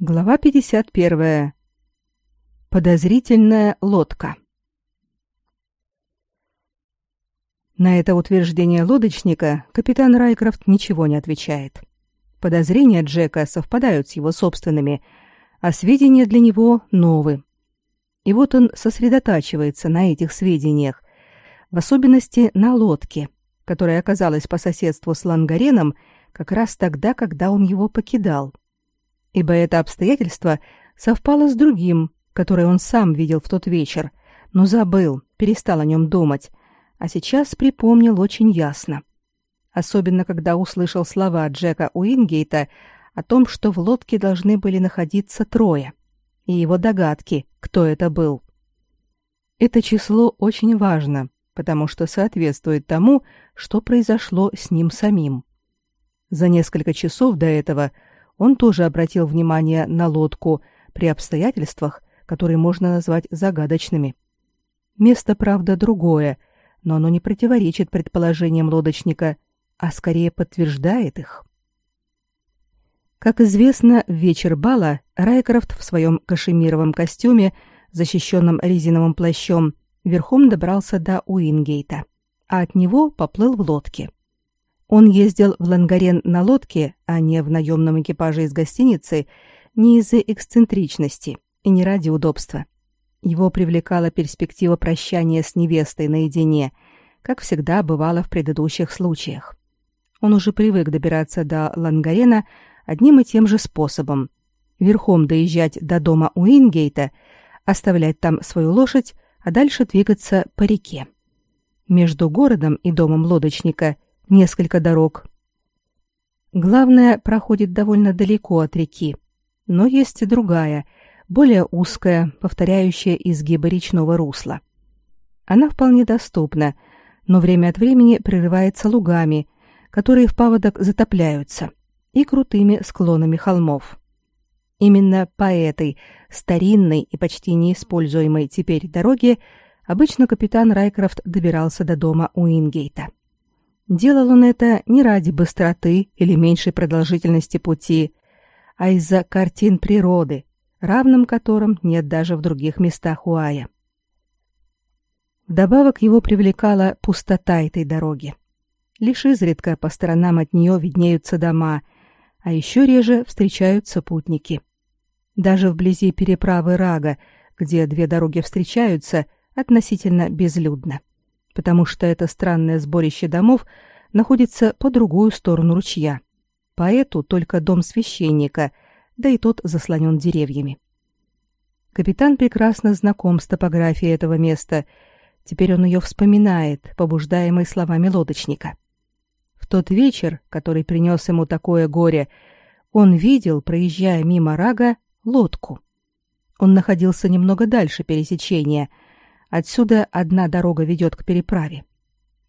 Глава 51. Подозрительная лодка. На это утверждение лодочника капитан Райкрофт ничего не отвечает. Подозрения Джека совпадают с его собственными, а сведения для него новы. И вот он сосредотачивается на этих сведениях, в особенности на лодке, которая оказалась по соседству с Лангареном как раз тогда, когда он его покидал – ибо это обстоятельство совпало с другим, которое он сам видел в тот вечер, но забыл, перестал о нем думать, а сейчас припомнил очень ясно. Особенно, когда услышал слова Джека Уингейта о том, что в лодке должны были находиться трое, и его догадки, кто это был. Это число очень важно, потому что соответствует тому, что произошло с ним самим. За несколько часов до этого – он тоже обратил внимание на лодку при обстоятельствах, которые можно назвать загадочными. Место, правда, другое, но оно не противоречит предположениям лодочника, а скорее подтверждает их. Как известно, в вечер бала Райкрофт в своем кашемировом костюме, защищенном резиновым плащом, верхом добрался до Уингейта, а от него поплыл в лодке. Он ездил в Лангарен на лодке, а не в наемном экипаже из гостиницы, не из-за эксцентричности и не ради удобства. Его привлекала перспектива прощания с невестой наедине, как всегда бывало в предыдущих случаях. Он уже привык добираться до Лангарена одним и тем же способом. Верхом доезжать до дома Уингейта, оставлять там свою лошадь, а дальше двигаться по реке. Между городом и домом лодочника – несколько дорог. Главная проходит довольно далеко от реки, но есть и другая, более узкая, повторяющая изгибы речного русла. Она вполне доступна, но время от времени прерывается лугами, которые в паводок затопляются, и крутыми склонами холмов. Именно по этой старинной и почти неиспользуемой теперь дороге обычно капитан Райкрофт добирался до дома Уингейта. Делал он это не ради быстроты или меньшей продолжительности пути, а из-за картин природы, равным которым нет даже в других местах Уая. Вдобавок его привлекала пустота этой дороги. Лишь изредка по сторонам от нее виднеются дома, а еще реже встречаются путники. Даже вблизи переправы Рага, где две дороги встречаются, относительно безлюдно потому что это странное сборище домов находится по другую сторону ручья. Поэту только дом священника, да и тот заслонен деревьями. Капитан прекрасно знаком с топографией этого места. Теперь он ее вспоминает, побуждаемый словами лодочника. В тот вечер, который принес ему такое горе, он видел, проезжая мимо Рага, лодку. Он находился немного дальше пересечения — Отсюда одна дорога ведет к переправе.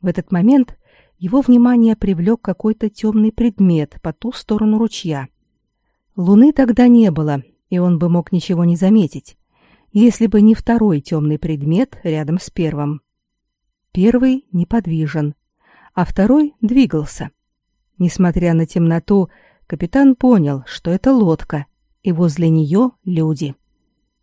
В этот момент его внимание привлек какой-то темный предмет по ту сторону ручья. Луны тогда не было, и он бы мог ничего не заметить, если бы не второй темный предмет рядом с первым. Первый неподвижен, а второй двигался. Несмотря на темноту, капитан понял, что это лодка, и возле нее люди.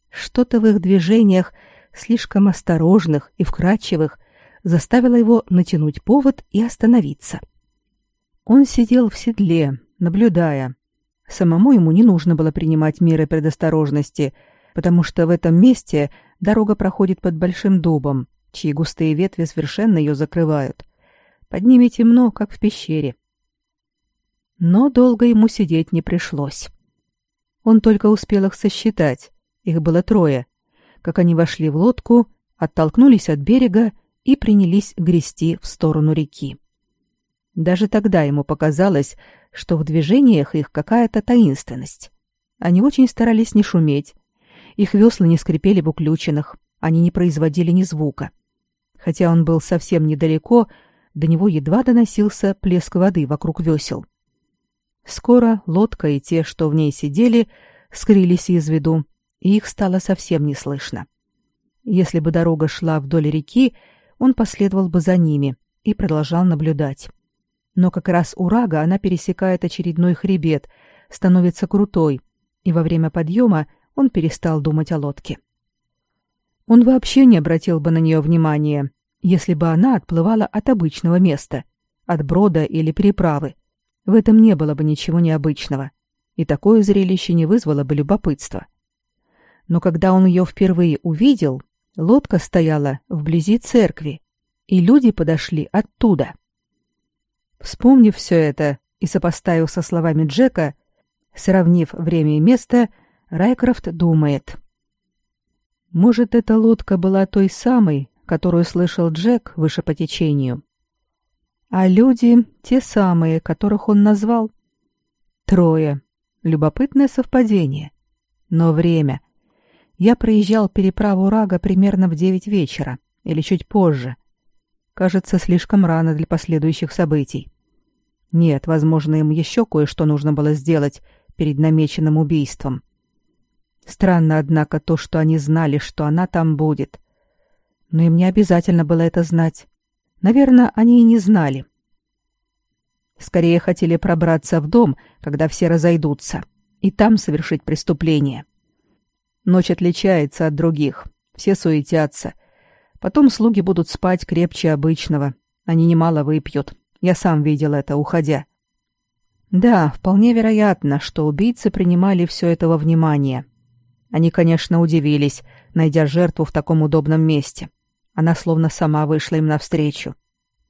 Что-то в их движениях слишком осторожных и вкрадчивых, заставила его натянуть повод и остановиться. Он сидел в седле, наблюдая. Самому ему не нужно было принимать меры предосторожности, потому что в этом месте дорога проходит под большим дубом, чьи густые ветви совершенно ее закрывают. Под ними темно, как в пещере. Но долго ему сидеть не пришлось. Он только успел их сосчитать. Их было трое как они вошли в лодку, оттолкнулись от берега и принялись грести в сторону реки. Даже тогда ему показалось, что в движениях их какая-то таинственность. Они очень старались не шуметь. Их весла не скрипели в уключенных, они не производили ни звука. Хотя он был совсем недалеко, до него едва доносился плеск воды вокруг весел. Скоро лодка и те, что в ней сидели, скрылись из виду, и их стало совсем не слышно. Если бы дорога шла вдоль реки, он последовал бы за ними и продолжал наблюдать. Но как раз у Рага она пересекает очередной хребет, становится крутой, и во время подъема он перестал думать о лодке. Он вообще не обратил бы на нее внимания, если бы она отплывала от обычного места, от брода или переправы. В этом не было бы ничего необычного, и такое зрелище не вызвало бы любопытства. Но когда он ее впервые увидел, лодка стояла вблизи церкви, и люди подошли оттуда. Вспомнив все это и сопоставив со словами Джека, сравнив время и место, Райкрофт думает. Может, эта лодка была той самой, которую слышал Джек выше по течению. А люди те самые, которых он назвал. Трое. Любопытное совпадение. Но время. Я проезжал переправу Рага примерно в девять вечера, или чуть позже. Кажется, слишком рано для последующих событий. Нет, возможно, им еще кое-что нужно было сделать перед намеченным убийством. Странно, однако, то, что они знали, что она там будет. Но им не обязательно было это знать. Наверное, они и не знали. Скорее хотели пробраться в дом, когда все разойдутся, и там совершить преступление. Ночь отличается от других. Все суетятся. Потом слуги будут спать крепче обычного. Они немало выпьют. Я сам видел это, уходя. Да, вполне вероятно, что убийцы принимали все это во внимание. Они, конечно, удивились, найдя жертву в таком удобном месте. Она словно сама вышла им навстречу.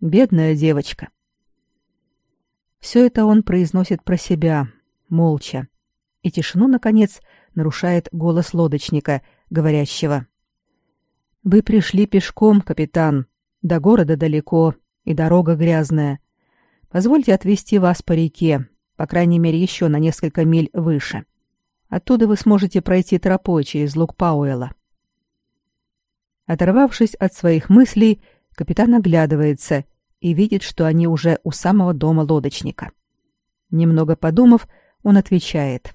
Бедная девочка. Все это он произносит про себя, молча. И тишину, наконец, нарушает голос лодочника, говорящего. «Вы пришли пешком, капитан. До города далеко, и дорога грязная. Позвольте отвезти вас по реке, по крайней мере, еще на несколько миль выше. Оттуда вы сможете пройти тропой через луг Пауэлла». Оторвавшись от своих мыслей, капитан оглядывается и видит, что они уже у самого дома лодочника. Немного подумав, он отвечает.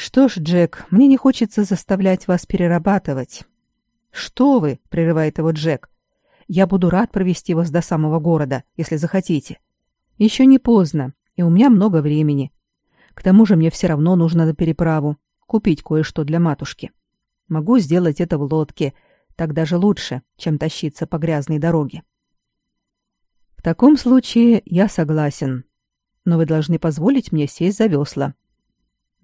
«Что ж, Джек, мне не хочется заставлять вас перерабатывать». «Что вы?» — прерывает его Джек. «Я буду рад провести вас до самого города, если захотите. Еще не поздно, и у меня много времени. К тому же мне все равно нужно на переправу, купить кое-что для матушки. Могу сделать это в лодке, так даже лучше, чем тащиться по грязной дороге. В таком случае я согласен. Но вы должны позволить мне сесть за весла.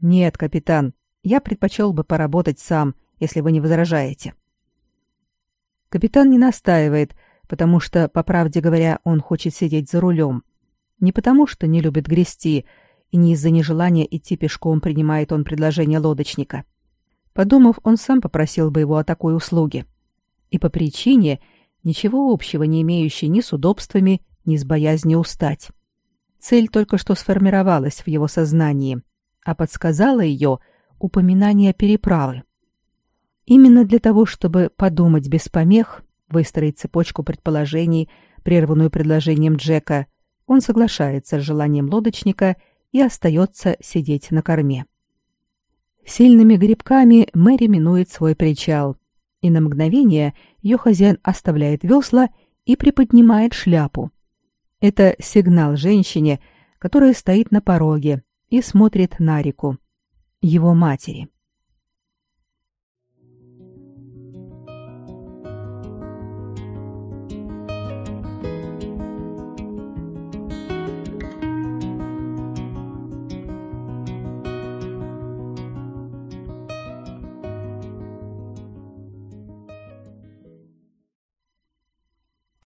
Нет, капитан, я предпочел бы поработать сам, если вы не возражаете. Капитан не настаивает, потому что, по правде говоря, он хочет сидеть за рулем. Не потому что не любит грести, и не из-за нежелания идти пешком принимает он предложение лодочника. Подумав, он сам попросил бы его о такой услуге. И по причине, ничего общего не имеющей ни с удобствами, ни с боязнью устать. Цель только что сформировалась в его сознании, а подсказала ее упоминание переправы. Именно для того, чтобы подумать без помех, выстроить цепочку предположений, прерванную предложением Джека, он соглашается с желанием лодочника и остается сидеть на корме. Сильными грибками Мэри минует свой причал, и на мгновение ее хозяин оставляет весла и приподнимает шляпу. Это сигнал женщине, которая стоит на пороге и смотрит на реку, его матери.